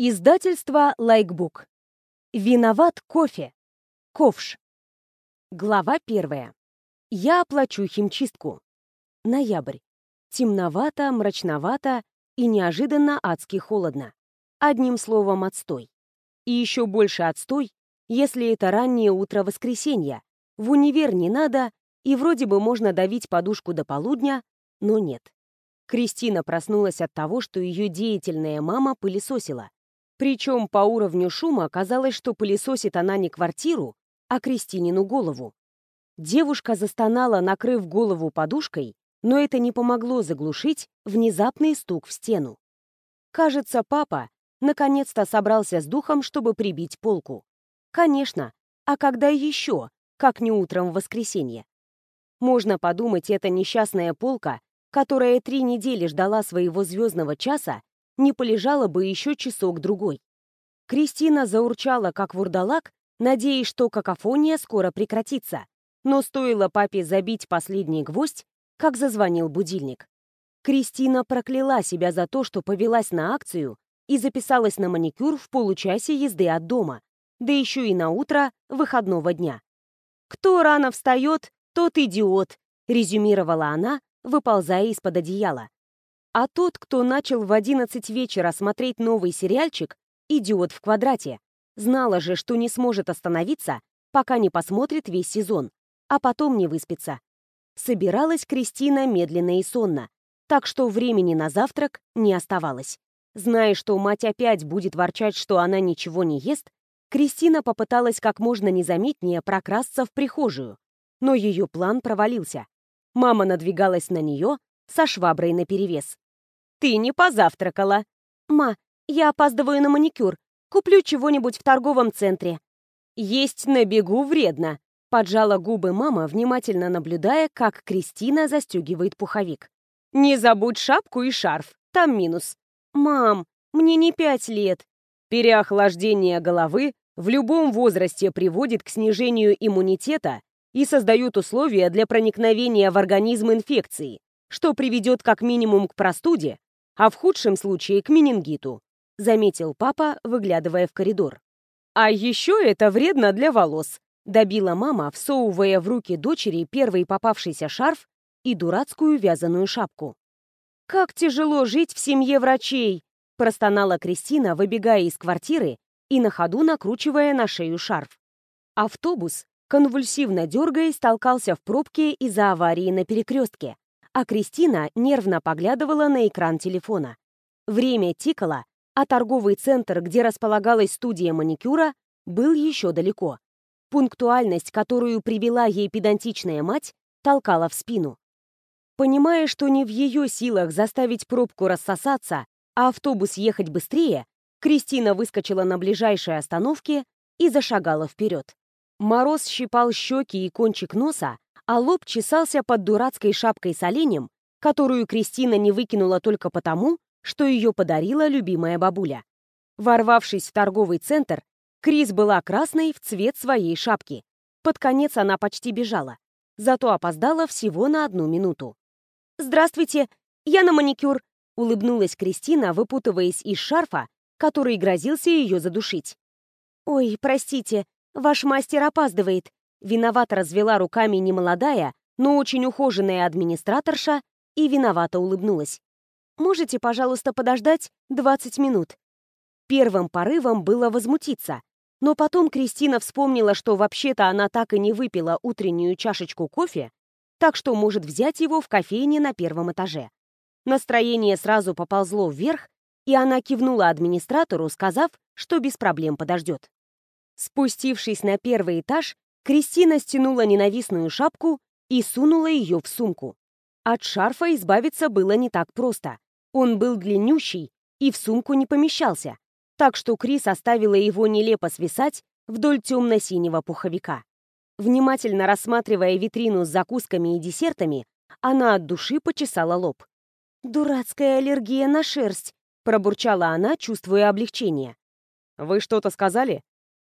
Издательство «Лайкбук». Виноват кофе. Ковш. Глава первая. Я оплачу химчистку. Ноябрь. Темновато, мрачновато и неожиданно адски холодно. Одним словом, отстой. И еще больше отстой, если это раннее утро воскресенья. В универ не надо, и вроде бы можно давить подушку до полудня, но нет. Кристина проснулась от того, что ее деятельная мама пылесосила. Причем по уровню шума оказалось, что пылесосит она не квартиру, а Кристинину голову. Девушка застонала, накрыв голову подушкой, но это не помогло заглушить внезапный стук в стену. Кажется, папа наконец-то собрался с духом, чтобы прибить полку. Конечно, а когда еще, как не утром в воскресенье? Можно подумать, эта несчастная полка, которая три недели ждала своего звездного часа, не полежала бы еще часок-другой. Кристина заурчала, как вурдалак, надеясь, что какофония скоро прекратится. Но стоило папе забить последний гвоздь, как зазвонил будильник. Кристина прокляла себя за то, что повелась на акцию и записалась на маникюр в получасе езды от дома, да еще и на утро выходного дня. «Кто рано встает, тот идиот», — резюмировала она, выползая из-под одеяла. А тот, кто начал в 11 вечера смотреть новый сериальчик «Идиот в квадрате», знала же, что не сможет остановиться, пока не посмотрит весь сезон, а потом не выспится. Собиралась Кристина медленно и сонно, так что времени на завтрак не оставалось. Зная, что мать опять будет ворчать, что она ничего не ест, Кристина попыталась как можно незаметнее прокрасться в прихожую, но ее план провалился. Мама надвигалась на нее со шваброй наперевес. Ты не позавтракала. Ма, я опаздываю на маникюр. Куплю чего-нибудь в торговом центре. Есть на бегу вредно. Поджала губы мама, внимательно наблюдая, как Кристина застегивает пуховик. «Не забудь шапку и шарф, там минус». «Мам, мне не пять лет». Переохлаждение головы в любом возрасте приводит к снижению иммунитета и создает условия для проникновения в организм инфекции, что приведет как минимум к простуде, а в худшем случае к менингиту», — заметил папа, выглядывая в коридор. «А еще это вредно для волос», — добила мама, всовывая в руки дочери первый попавшийся шарф и дурацкую вязаную шапку. «Как тяжело жить в семье врачей!» — простонала Кристина, выбегая из квартиры и на ходу накручивая на шею шарф. Автобус, конвульсивно дергаясь, толкался в пробке из-за аварии на перекрестке а Кристина нервно поглядывала на экран телефона. Время тикало, а торговый центр, где располагалась студия маникюра, был еще далеко. Пунктуальность, которую привела ей педантичная мать, толкала в спину. Понимая, что не в ее силах заставить пробку рассосаться, а автобус ехать быстрее, Кристина выскочила на ближайшей остановке и зашагала вперед. Мороз щипал щеки и кончик носа, а лоб чесался под дурацкой шапкой с оленем, которую Кристина не выкинула только потому, что ее подарила любимая бабуля. Ворвавшись в торговый центр, Крис была красной в цвет своей шапки. Под конец она почти бежала, зато опоздала всего на одну минуту. «Здравствуйте, я на маникюр», — улыбнулась Кристина, выпутываясь из шарфа, который грозился ее задушить. «Ой, простите, ваш мастер опаздывает», Виновато развела руками немолодая, но очень ухоженная администраторша и виновато улыбнулась. «Можете, пожалуйста, подождать 20 минут?» Первым порывом было возмутиться, но потом Кристина вспомнила, что вообще-то она так и не выпила утреннюю чашечку кофе, так что может взять его в кофейне на первом этаже. Настроение сразу поползло вверх, и она кивнула администратору, сказав, что без проблем подождет. Спустившись на первый этаж, Кристина стянула ненавистную шапку и сунула ее в сумку. От шарфа избавиться было не так просто. Он был длиннющий и в сумку не помещался, так что Крис оставила его нелепо свисать вдоль темно-синего пуховика. Внимательно рассматривая витрину с закусками и десертами, она от души почесала лоб. «Дурацкая аллергия на шерсть», — пробурчала она, чувствуя облегчение. «Вы что-то сказали?»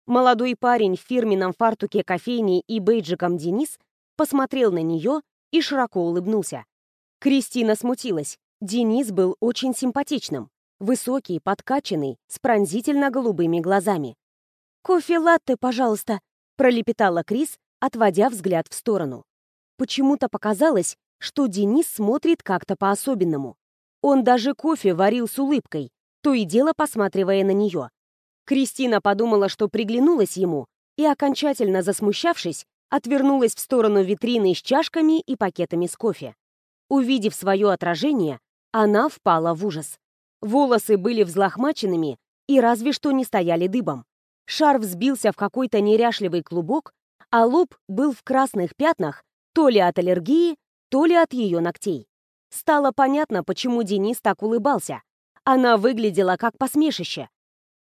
Молодой парень в фирменном фартуке кофейни и бейджиком Денис посмотрел на нее и широко улыбнулся. Кристина смутилась. Денис был очень симпатичным. Высокий, подкачанный, с пронзительно-голубыми глазами. «Кофе-латте, пожалуйста», — пролепетала Крис, отводя взгляд в сторону. Почему-то показалось, что Денис смотрит как-то по-особенному. Он даже кофе варил с улыбкой, то и дело посматривая на нее. Кристина подумала, что приглянулась ему, и, окончательно засмущавшись, отвернулась в сторону витрины с чашками и пакетами с кофе. Увидев свое отражение, она впала в ужас. Волосы были взлохмаченными и разве что не стояли дыбом. Шар взбился в какой-то неряшливый клубок, а лоб был в красных пятнах то ли от аллергии, то ли от ее ногтей. Стало понятно, почему Денис так улыбался. Она выглядела как посмешище.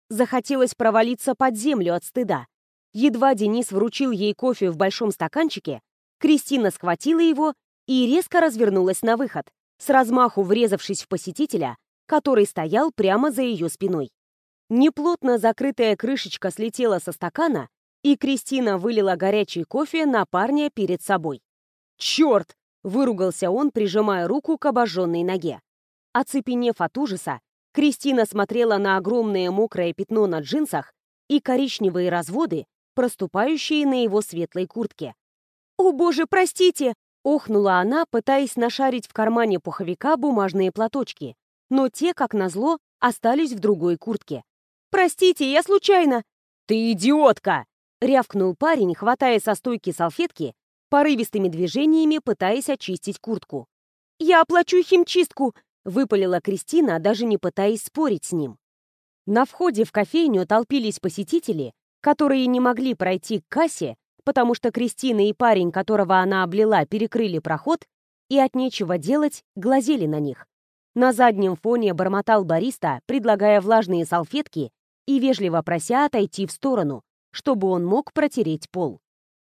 Захотелось провалиться под землю от стыда. Едва Денис вручил ей кофе в большом стаканчике, Кристина схватила его и резко развернулась на выход, с размаху врезавшись в посетителя, который стоял прямо за ее спиной. Неплотно закрытая крышечка слетела со стакана, и Кристина вылила горячий кофе на парня перед собой. «Черт!» — выругался он, прижимая руку к обожженной ноге. Оцепенев от ужаса, Кристина смотрела на огромное мокрое пятно на джинсах и коричневые разводы, проступающие на его светлой куртке. «О боже, простите!» — охнула она, пытаясь нашарить в кармане пуховика бумажные платочки, но те, как назло, остались в другой куртке. «Простите, я случайно!» «Ты идиотка!» — рявкнул парень, хватая со стойки салфетки, порывистыми движениями пытаясь очистить куртку. «Я оплачу химчистку!» — выпалила Кристина, даже не пытаясь спорить с ним. На входе в кофейню толпились посетители, которые не могли пройти к кассе, потому что Кристина и парень, которого она облила, перекрыли проход, и от нечего делать глазели на них. На заднем фоне бормотал бариста, предлагая влажные салфетки и вежливо прося отойти в сторону, чтобы он мог протереть пол.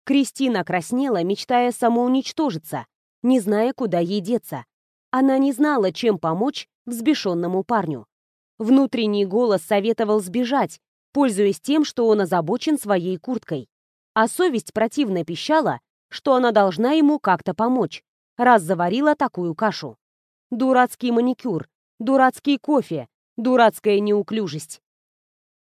Кристина краснела, мечтая самоуничтожиться, не зная, куда ей деться. Она не знала, чем помочь взбешенному парню. Внутренний голос советовал сбежать, пользуясь тем, что он озабочен своей курткой. А совесть противно пищала, что она должна ему как-то помочь, раз заварила такую кашу. Дурацкий маникюр, дурацкий кофе, дурацкая неуклюжесть.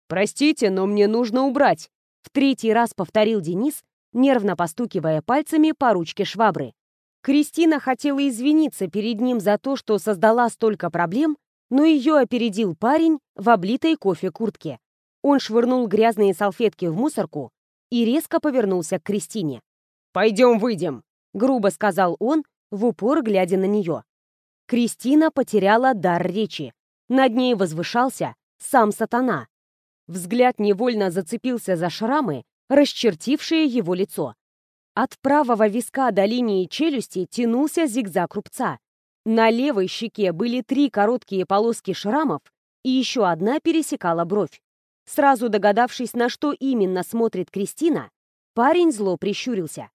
«Простите, но мне нужно убрать», — в третий раз повторил Денис, нервно постукивая пальцами по ручке швабры. Кристина хотела извиниться перед ним за то, что создала столько проблем, но ее опередил парень в облитой кофе куртке. Он швырнул грязные салфетки в мусорку и резко повернулся к Кристине. «Пойдем выйдем», — грубо сказал он, в упор глядя на нее. Кристина потеряла дар речи. Над ней возвышался сам сатана. Взгляд невольно зацепился за шрамы, расчертившие его лицо. От правого виска до линии челюсти тянулся зигзаг рубца. На левой щеке были три короткие полоски шрамов, и еще одна пересекала бровь. Сразу догадавшись, на что именно смотрит Кристина, парень зло прищурился.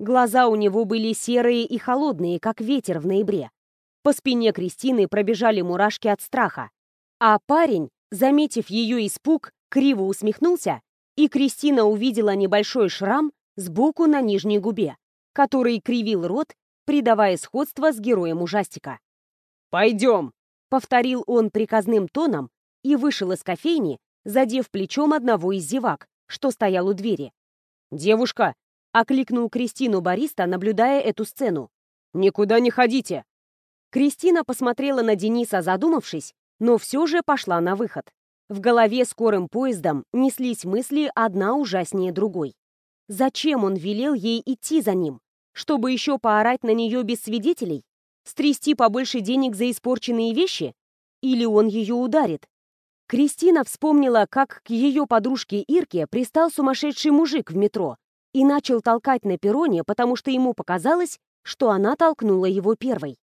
Глаза у него были серые и холодные, как ветер в ноябре. По спине Кристины пробежали мурашки от страха. А парень, заметив ее испуг, криво усмехнулся, и Кристина увидела небольшой шрам сбоку на нижней губе, который кривил рот, придавая сходство с героем ужастика. «Пойдем!» — повторил он приказным тоном и вышел из кофейни, задев плечом одного из зевак, что стоял у двери. «Девушка!» — окликнул Кристину бариста, наблюдая эту сцену. «Никуда не ходите!» Кристина посмотрела на Дениса, задумавшись, но все же пошла на выход. В голове скорым поездом неслись мысли одна ужаснее другой. Зачем он велел ей идти за ним? Чтобы еще поорать на нее без свидетелей? Стрясти побольше денег за испорченные вещи? Или он ее ударит? Кристина вспомнила, как к ее подружке Ирке пристал сумасшедший мужик в метро и начал толкать на перроне, потому что ему показалось, что она толкнула его первой.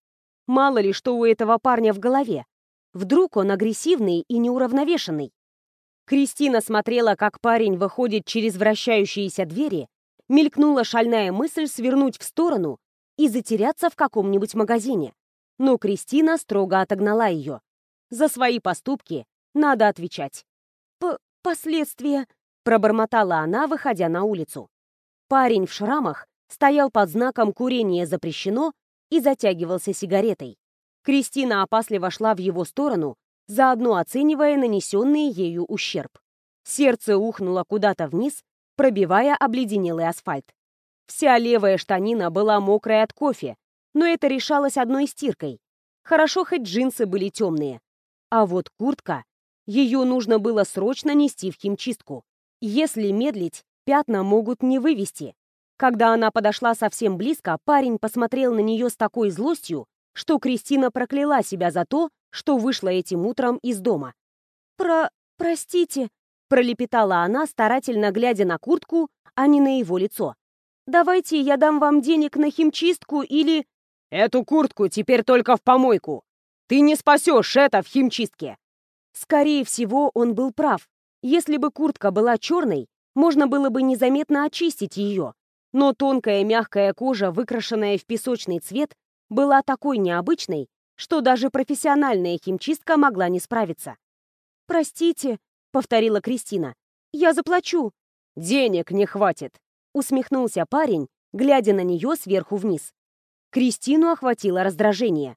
Мало ли, что у этого парня в голове. Вдруг он агрессивный и неуравновешенный. Кристина смотрела, как парень выходит через вращающиеся двери, мелькнула шальная мысль свернуть в сторону и затеряться в каком-нибудь магазине. Но Кристина строго отогнала ее. За свои поступки надо отвечать. П «Последствия», — пробормотала она, выходя на улицу. Парень в шрамах стоял под знаком «Курение запрещено» и затягивался сигаретой. Кристина опасливо шла в его сторону, заодно оценивая нанесенный ею ущерб. Сердце ухнуло куда-то вниз, пробивая обледенелый асфальт. Вся левая штанина была мокрая от кофе, но это решалось одной стиркой. Хорошо, хоть джинсы были темные. А вот куртка, ее нужно было срочно нести в химчистку. Если медлить, пятна могут не вывести. Когда она подошла совсем близко, парень посмотрел на нее с такой злостью, что Кристина прокляла себя за то, что вышла этим утром из дома. «Про... простите», — пролепетала она, старательно глядя на куртку, а не на его лицо. «Давайте я дам вам денег на химчистку или...» «Эту куртку теперь только в помойку. Ты не спасешь это в химчистке!» Скорее всего, он был прав. Если бы куртка была черной, можно было бы незаметно очистить ее. Но тонкая мягкая кожа, выкрашенная в песочный цвет, была такой необычной, что даже профессиональная химчистка могла не справиться. «Простите», — повторила Кристина, — «я заплачу». «Денег не хватит», — усмехнулся парень, глядя на нее сверху вниз. Кристину охватило раздражение.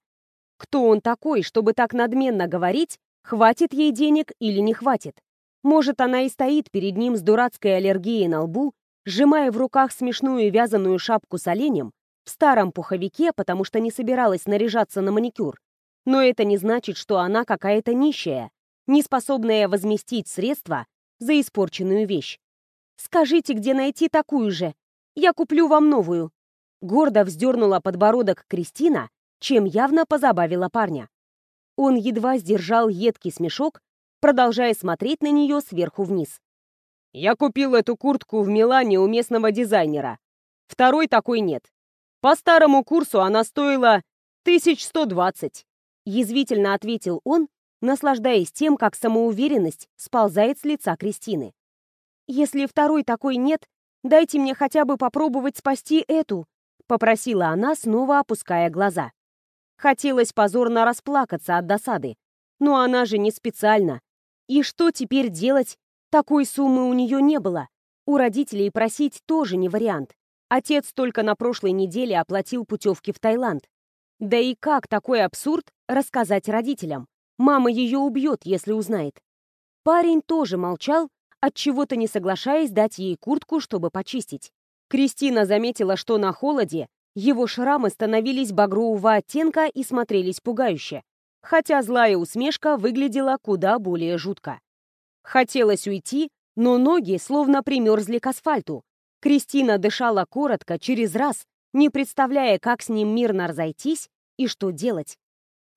Кто он такой, чтобы так надменно говорить, хватит ей денег или не хватит? Может, она и стоит перед ним с дурацкой аллергией на лбу, сжимая в руках смешную вязаную шапку с оленем, старом пуховике, потому что не собиралась наряжаться на маникюр. Но это не значит, что она какая-то нищая, не способная возместить средства за испорченную вещь. «Скажите, где найти такую же? Я куплю вам новую». Гордо вздернула подбородок Кристина, чем явно позабавила парня. Он едва сдержал едкий смешок, продолжая смотреть на нее сверху вниз. «Я купил эту куртку в Милане у местного дизайнера. Второй такой нет. По старому курсу она стоила 1120. Язвительно ответил он, наслаждаясь тем, как самоуверенность сползает с лица Кристины. «Если второй такой нет, дайте мне хотя бы попробовать спасти эту», попросила она, снова опуская глаза. Хотелось позорно расплакаться от досады. Но она же не специально. И что теперь делать? Такой суммы у нее не было. У родителей просить тоже не вариант. Отец только на прошлой неделе оплатил путевки в Таиланд. Да и как такой абсурд рассказать родителям? Мама ее убьет, если узнает. Парень тоже молчал, от чего то не соглашаясь дать ей куртку, чтобы почистить. Кристина заметила, что на холоде его шрамы становились багрового оттенка и смотрелись пугающе, хотя злая усмешка выглядела куда более жутко. Хотелось уйти, но ноги словно примерзли к асфальту, Кристина дышала коротко, через раз, не представляя, как с ним мирно разойтись и что делать.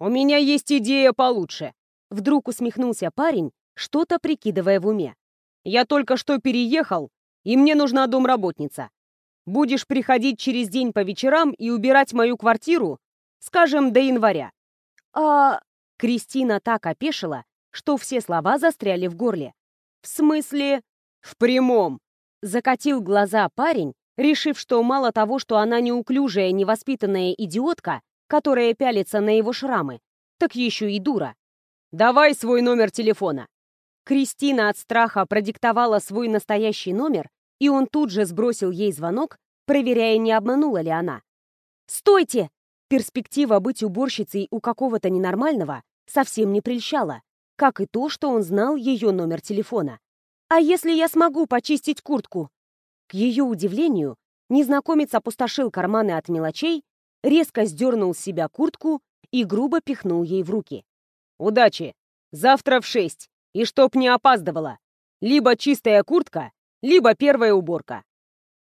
«У меня есть идея получше!» Вдруг усмехнулся парень, что-то прикидывая в уме. «Я только что переехал, и мне нужна домработница. Будешь приходить через день по вечерам и убирать мою квартиру, скажем, до января». «А...» Кристина так опешила, что все слова застряли в горле. «В смысле...» «В прямом. Закатил глаза парень, решив, что мало того, что она неуклюжая, невоспитанная идиотка, которая пялится на его шрамы, так еще и дура. «Давай свой номер телефона». Кристина от страха продиктовала свой настоящий номер, и он тут же сбросил ей звонок, проверяя, не обманула ли она. «Стойте!» Перспектива быть уборщицей у какого-то ненормального совсем не прельщала, как и то, что он знал ее номер телефона. «А если я смогу почистить куртку?» К ее удивлению, незнакомец опустошил карманы от мелочей, резко сдернул с себя куртку и грубо пихнул ей в руки. «Удачи! Завтра в шесть! И чтоб не опаздывала! Либо чистая куртка, либо первая уборка!»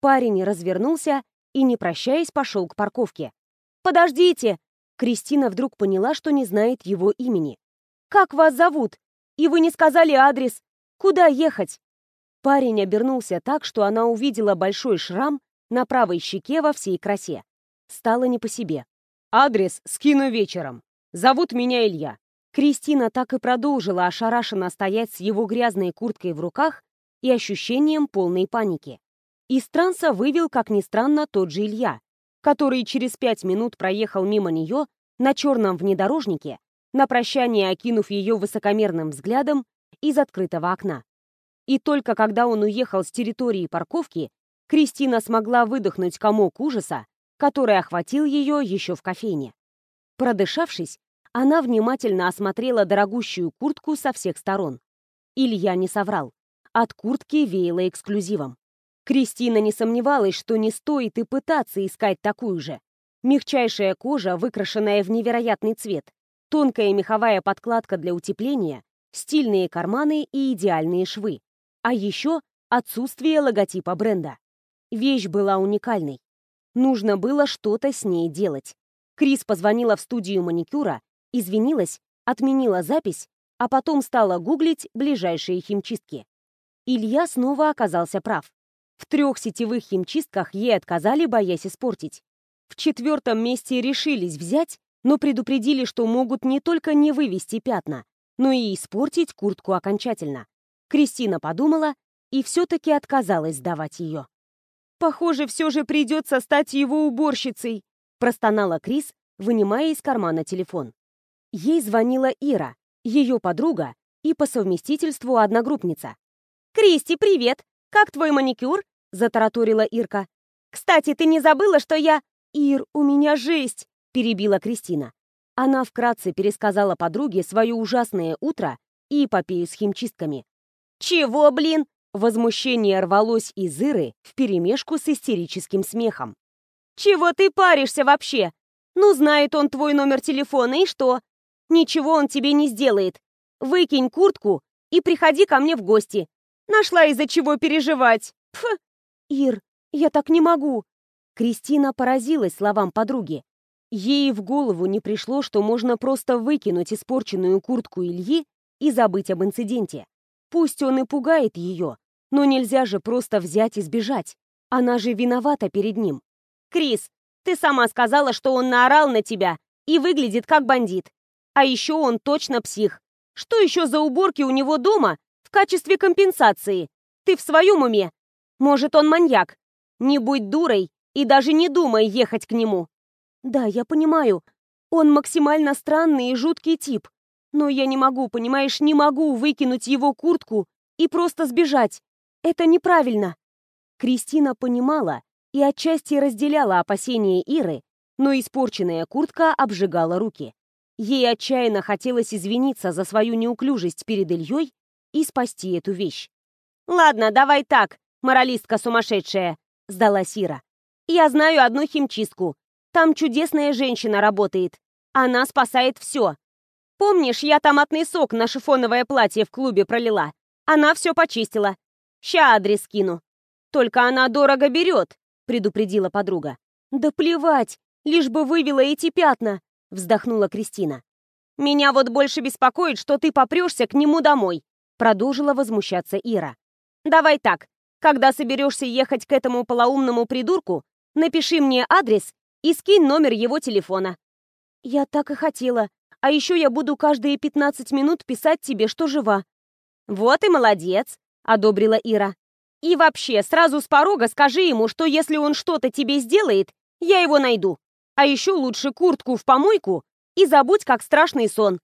Парень развернулся и, не прощаясь, пошел к парковке. «Подождите!» Кристина вдруг поняла, что не знает его имени. «Как вас зовут? И вы не сказали адрес. Куда ехать?» Парень обернулся так, что она увидела большой шрам на правой щеке во всей красе. Стало не по себе. «Адрес скину вечером. Зовут меня Илья». Кристина так и продолжила ошарашенно стоять с его грязной курткой в руках и ощущением полной паники. Из транса вывел, как ни странно, тот же Илья, который через пять минут проехал мимо нее на черном внедорожнике, на прощание окинув ее высокомерным взглядом из открытого окна. И только когда он уехал с территории парковки, Кристина смогла выдохнуть комок ужаса, который охватил ее еще в кофейне. Продышавшись, Она внимательно осмотрела дорогущую куртку со всех сторон. Илья не соврал. От куртки веяло эксклюзивом. Кристина не сомневалась, что не стоит и пытаться искать такую же. Мягчайшая кожа, выкрашенная в невероятный цвет, тонкая меховая подкладка для утепления, стильные карманы и идеальные швы. А еще отсутствие логотипа бренда. Вещь была уникальной. Нужно было что-то с ней делать. Крис позвонила в студию маникюра, извинилась, отменила запись, а потом стала гуглить ближайшие химчистки. Илья снова оказался прав. В трех сетевых химчистках ей отказали, боясь испортить. В четвертом месте решились взять, но предупредили, что могут не только не вывести пятна, но и испортить куртку окончательно. Кристина подумала и все-таки отказалась сдавать ее. «Похоже, все же придется стать его уборщицей», простонала Крис, вынимая из кармана телефон. Ей звонила Ира, ее подруга и по совместительству одногруппница. «Кристи, привет! Как твой маникюр?» — затараторила Ирка. «Кстати, ты не забыла, что я...» «Ир, у меня жесть!» — перебила Кристина. Она вкратце пересказала подруге свое ужасное утро и эпопею с химчистками. «Чего, блин?» Возмущение рвалось из Иры вперемешку с истерическим смехом. «Чего ты паришься вообще? Ну, знает он твой номер телефона, и что? Ничего он тебе не сделает. Выкинь куртку и приходи ко мне в гости. Нашла из-за чего переживать. Пф. Ир, я так не могу. Кристина поразилась словам подруги. Ей в голову не пришло, что можно просто выкинуть испорченную куртку Ильи и забыть об инциденте. Пусть он и пугает ее, но нельзя же просто взять и сбежать. Она же виновата перед ним. «Крис, ты сама сказала, что он наорал на тебя и выглядит как бандит. А еще он точно псих. Что еще за уборки у него дома в качестве компенсации. Ты в своем уме? Может, он маньяк? Не будь дурой и даже не думай ехать к нему. Да, я понимаю. Он максимально странный и жуткий тип. Но я не могу, понимаешь, не могу выкинуть его куртку и просто сбежать. Это неправильно. Кристина понимала и отчасти разделяла опасения Иры, но испорченная куртка обжигала руки. Ей отчаянно хотелось извиниться за свою неуклюжесть перед Ильей и спасти эту вещь. «Ладно, давай так, моралистка сумасшедшая», — сдала Сира. «Я знаю одну химчистку. Там чудесная женщина работает. Она спасает все. Помнишь, я томатный сок на шифоновое платье в клубе пролила? Она все почистила. Ща адрес скину. Только она дорого берет», — предупредила подруга. «Да плевать, лишь бы вывела эти пятна», — вздохнула Кристина. «Меня вот больше беспокоит, что ты попрешься к нему домой. Продолжила возмущаться Ира. «Давай так. Когда соберешься ехать к этому полоумному придурку, напиши мне адрес и скинь номер его телефона». «Я так и хотела. А еще я буду каждые 15 минут писать тебе, что жива». «Вот и молодец», — одобрила Ира. «И вообще, сразу с порога скажи ему, что если он что-то тебе сделает, я его найду. А еще лучше куртку в помойку и забудь, как страшный сон.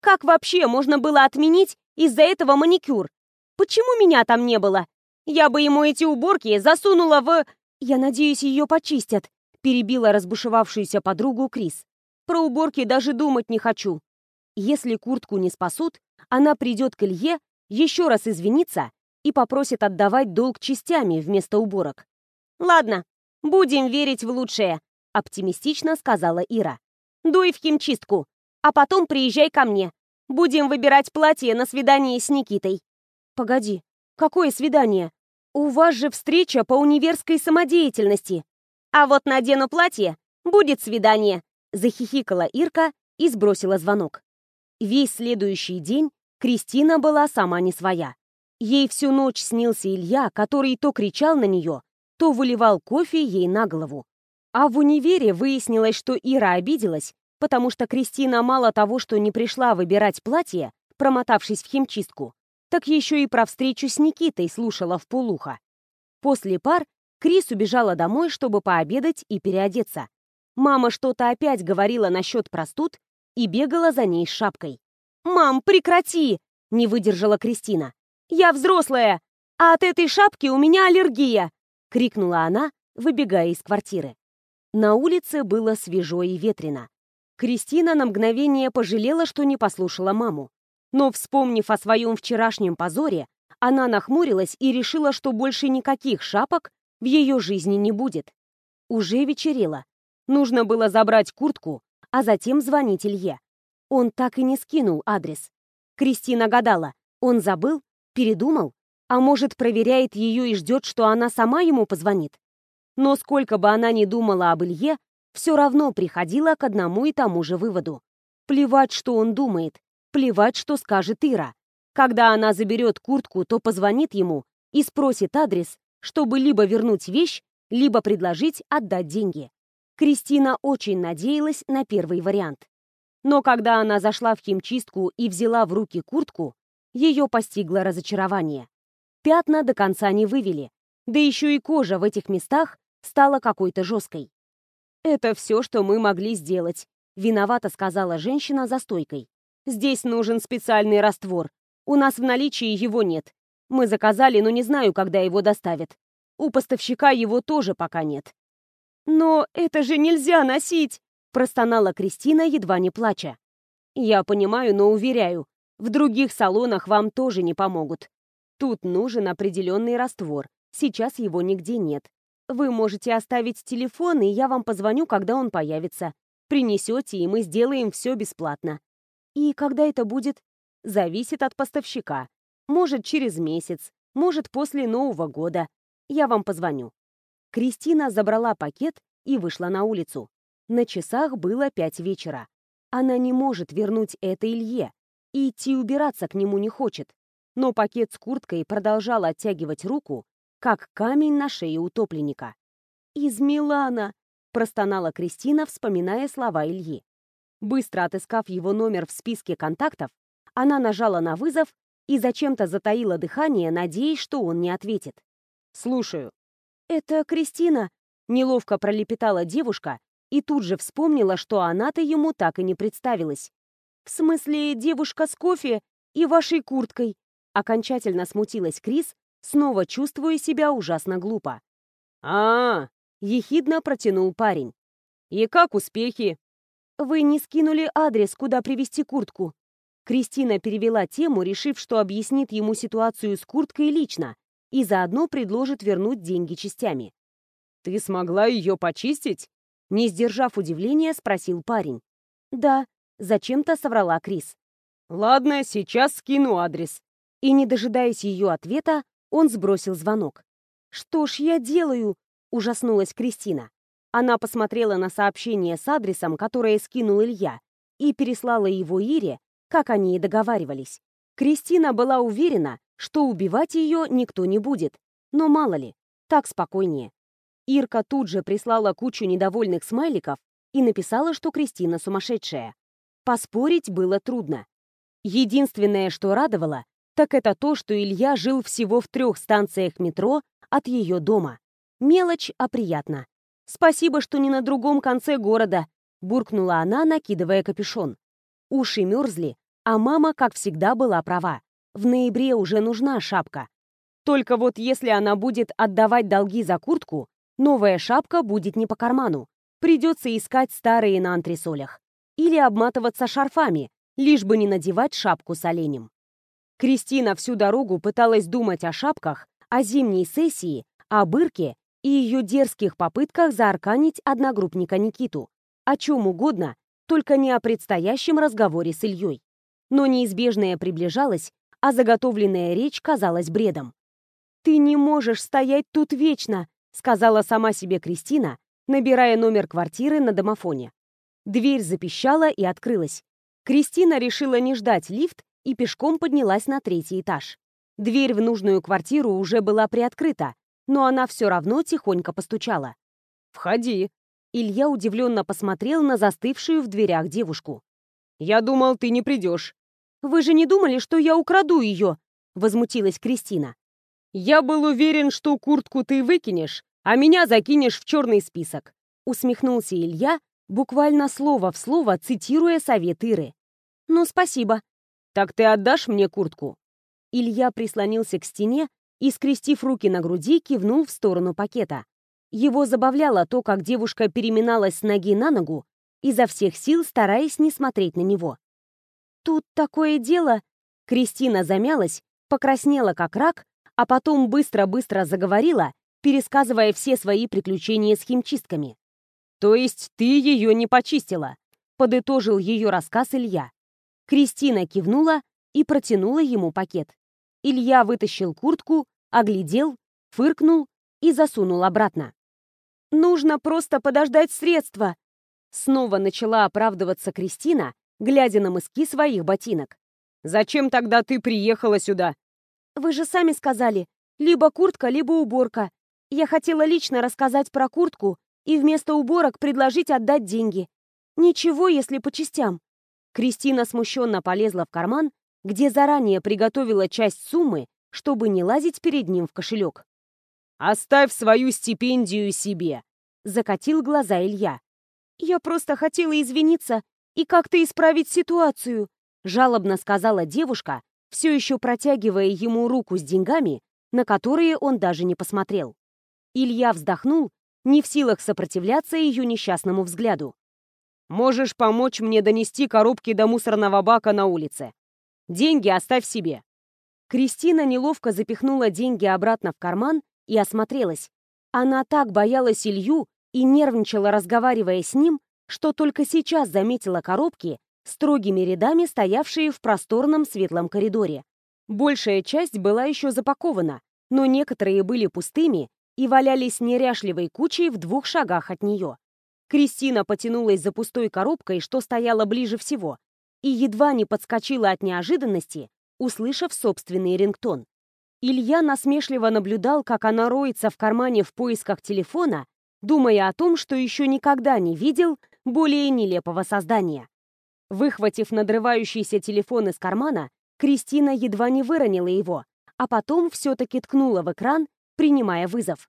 Как вообще можно было отменить из-за этого маникюр. Почему меня там не было? Я бы ему эти уборки засунула в... Я надеюсь, ее почистят, перебила разбушевавшуюся подругу Крис. Про уборки даже думать не хочу. Если куртку не спасут, она придет к Илье, еще раз извиниться и попросит отдавать долг частями вместо уборок. «Ладно, будем верить в лучшее», — оптимистично сказала Ира. «Дуй в химчистку, а потом приезжай ко мне. Будем выбирать платье на свидание с Никитой. Погоди, какое свидание? У вас же встреча по универской самодеятельности. А вот надену платье, будет свидание, захихикала Ирка и сбросила звонок. Весь следующий день Кристина была сама не своя. Ей всю ночь снился Илья, который то кричал на нее, то выливал кофе ей на голову. А в универе выяснилось, что Ира обиделась, потому что Кристина мало того, что не пришла выбирать платье, промотавшись в химчистку, так еще и про встречу с Никитой слушала в полухо. После пар Крис убежала домой, чтобы пообедать и переодеться. Мама что-то опять говорила насчет простуд и бегала за ней с шапкой. «Мам, прекрати!» — не выдержала Кристина. «Я взрослая, а от этой шапки у меня аллергия!» — крикнула она, выбегая из квартиры. На улице было свежо и ветрено. Кристина на мгновение пожалела, что не послушала маму. Но, вспомнив о своем вчерашнем позоре, она нахмурилась и решила, что больше никаких шапок в ее жизни не будет. Уже вечерело. Нужно было забрать куртку, а затем звонить Илье. Он так и не скинул адрес. Кристина гадала, он забыл, передумал, а может, проверяет ее и ждет, что она сама ему позвонит. Но сколько бы она ни думала об Илье, все равно приходила к одному и тому же выводу. Плевать, что он думает, плевать, что скажет Ира. Когда она заберет куртку, то позвонит ему и спросит адрес, чтобы либо вернуть вещь, либо предложить отдать деньги. Кристина очень надеялась на первый вариант. Но когда она зашла в химчистку и взяла в руки куртку, ее постигло разочарование. Пятна до конца не вывели, да еще и кожа в этих местах стала какой-то жесткой. «Это все, что мы могли сделать», — виновато сказала женщина за стойкой. «Здесь нужен специальный раствор. У нас в наличии его нет. Мы заказали, но не знаю, когда его доставят. У поставщика его тоже пока нет. «Но это же нельзя носить!» — простонала Кристина, едва не плача. «Я понимаю, но уверяю, в других салонах вам тоже не помогут. Тут нужен определенный раствор. Сейчас его нигде нет. Вы можете оставить телефон, и я вам позвоню, когда он появится. Принесете, и мы сделаем все бесплатно. И когда это будет? Зависит от поставщика. Может, через месяц, может, после Нового года. Я вам позвоню. Кристина забрала пакет и вышла на улицу. На часах было пять вечера. Она не может вернуть это Илье и идти убираться к нему не хочет. Но пакет с курткой продолжал оттягивать руку, как камень на шее утопленника. «Из Милана!» – простонала Кристина, вспоминая слова Ильи. Быстро отыскав его номер в списке контактов, она нажала на вызов и зачем-то затаила дыхание, надеясь, что он не ответит. «Слушаю», «Это Кристина», — неловко пролепетала девушка и тут же вспомнила, что она-то ему так и не представилась. «В смысле, девушка с кофе и вашей курткой?» Окончательно смутилась Крис, снова чувствуя себя ужасно глупо. а, -а, -а ехидно протянул парень. «И как успехи?» «Вы не скинули адрес, куда привезти куртку?» Кристина перевела тему, решив, что объяснит ему ситуацию с курткой лично, и заодно предложит вернуть деньги частями. «Ты смогла ее почистить?» Не сдержав удивления, спросил парень. «Да», — зачем-то соврала Крис. «Ладно, сейчас скину адрес». И, не дожидаясь ее ответа, он сбросил звонок. «Что ж я делаю?» — ужаснулась Кристина. Она посмотрела на сообщение с адресом, которое скинул Илья, и переслала его Ире, как они и договаривались. Кристина была уверена, что убивать ее никто не будет. Но мало ли, так спокойнее. Ирка тут же прислала кучу недовольных смайликов и написала, что Кристина сумасшедшая. Поспорить было трудно. Единственное, что радовало, так это то, что Илья жил всего в трех станциях метро от ее дома. Мелочь, а приятно. «Спасибо, что не на другом конце города», — буркнула она, накидывая капюшон. Уши мерзли, а мама, как всегда, была права. В ноябре уже нужна шапка. Только вот если она будет отдавать долги за куртку, новая шапка будет не по карману. Придется искать старые на антресолях. Или обматываться шарфами, лишь бы не надевать шапку с оленем. Кристина всю дорогу пыталась думать о шапках, о зимней сессии, о Бырке и ее дерзких попытках заарканить одногруппника Никиту. О чем угодно, только не о предстоящем разговоре с Ильей. Но неизбежное приближалось, а заготовленная речь казалась бредом. «Ты не можешь стоять тут вечно», — сказала сама себе Кристина, набирая номер квартиры на домофоне. Дверь запищала и открылась. Кристина решила не ждать лифт и пешком поднялась на третий этаж. Дверь в нужную квартиру уже была приоткрыта, но она все равно тихонько постучала. «Входи». Илья удивленно посмотрел на застывшую в дверях девушку. «Я думал, ты не придешь». «Вы же не думали, что я украду ее?» — возмутилась Кристина. «Я был уверен, что куртку ты выкинешь, а меня закинешь в черный список», — усмехнулся Илья, буквально слово в слово цитируя совет Иры. «Ну, спасибо». «Так ты отдашь мне куртку?» Илья прислонился к стене и, скрестив руки на груди, кивнул в сторону пакета. Его забавляло то, как девушка переминалась с ноги на ногу, изо всех сил стараясь не смотреть на него. «Тут такое дело...» Кристина замялась, покраснела как рак, а потом быстро-быстро заговорила, пересказывая все свои приключения с химчистками. «То есть ты ее не почистила?» — подытожил ее рассказ Илья. Кристина кивнула и протянула ему пакет. Илья вытащил куртку, оглядел, фыркнул и засунул обратно. «Нужно просто подождать средства!» Снова начала оправдываться Кристина, глядя на мыски своих ботинок. «Зачем тогда ты приехала сюда?» «Вы же сами сказали, либо куртка, либо уборка. Я хотела лично рассказать про куртку и вместо уборок предложить отдать деньги. Ничего, если по частям». Кристина смущенно полезла в карман, где заранее приготовила часть суммы, чтобы не лазить перед ним в кошелек. «Оставь свою стипендию себе!» — закатил глаза Илья. «Я просто хотела извиниться и как-то исправить ситуацию», — жалобно сказала девушка, все еще протягивая ему руку с деньгами, на которые он даже не посмотрел. Илья вздохнул, не в силах сопротивляться ее несчастному взгляду. «Можешь помочь мне донести коробки до мусорного бака на улице. Деньги оставь себе». Кристина неловко запихнула деньги обратно в карман и осмотрелась. Она так боялась Илью и нервничала, разговаривая с ним, что только сейчас заметила коробки, строгими рядами стоявшие в просторном светлом коридоре. Большая часть была еще запакована, но некоторые были пустыми и валялись неряшливой кучей в двух шагах от нее. Кристина потянулась за пустой коробкой, что стояла ближе всего, и едва не подскочила от неожиданности, услышав собственный рингтон. Илья насмешливо наблюдал, как она роется в кармане в поисках телефона, думая о том, что еще никогда не видел более нелепого создания. Выхватив надрывающийся телефон из кармана, Кристина едва не выронила его, а потом все-таки ткнула в экран, принимая вызов.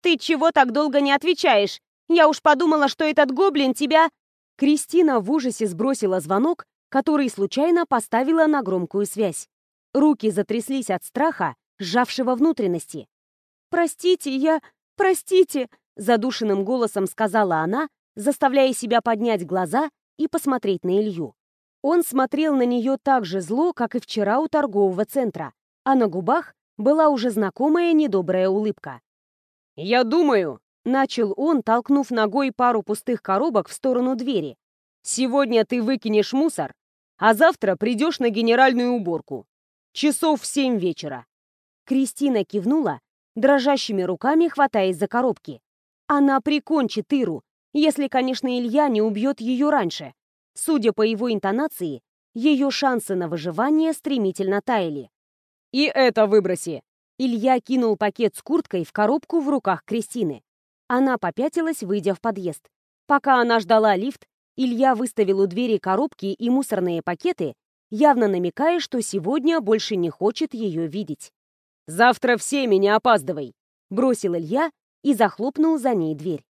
«Ты чего так долго не отвечаешь? Я уж подумала, что этот гоблин тебя...» Кристина в ужасе сбросила звонок, который случайно поставила на громкую связь. Руки затряслись от страха, сжавшего внутренности. «Простите, я... Простите!» — задушенным голосом сказала она, заставляя себя поднять глаза и посмотреть на Илью. Он смотрел на нее так же зло, как и вчера у торгового центра, а на губах была уже знакомая недобрая улыбка. «Я думаю», — начал он, толкнув ногой пару пустых коробок в сторону двери, «сегодня ты выкинешь мусор, а завтра придешь на генеральную уборку. Часов в семь вечера». Кристина кивнула, дрожащими руками хватаясь за коробки. Она прикончит Иру, если, конечно, Илья не убьет ее раньше. Судя по его интонации, ее шансы на выживание стремительно таяли. «И это выброси!» Илья кинул пакет с курткой в коробку в руках Кристины. Она попятилась, выйдя в подъезд. Пока она ждала лифт, Илья выставил у двери коробки и мусорные пакеты явно намекая, что сегодня больше не хочет ее видеть. «Завтра все меня опаздывай!» — бросил Илья и захлопнул за ней дверь.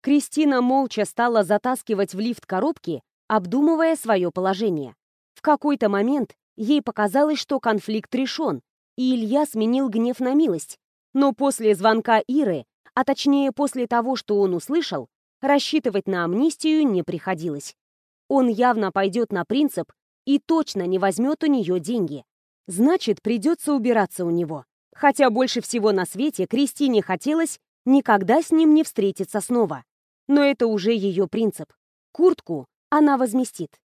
Кристина молча стала затаскивать в лифт коробки, обдумывая свое положение. В какой-то момент ей показалось, что конфликт решен, и Илья сменил гнев на милость. Но после звонка Иры, а точнее после того, что он услышал, рассчитывать на амнистию не приходилось. Он явно пойдет на принцип и точно не возьмет у нее деньги. Значит, придется убираться у него. Хотя больше всего на свете Кристине хотелось никогда с ним не встретиться снова. Но это уже ее принцип. Куртку она возместит.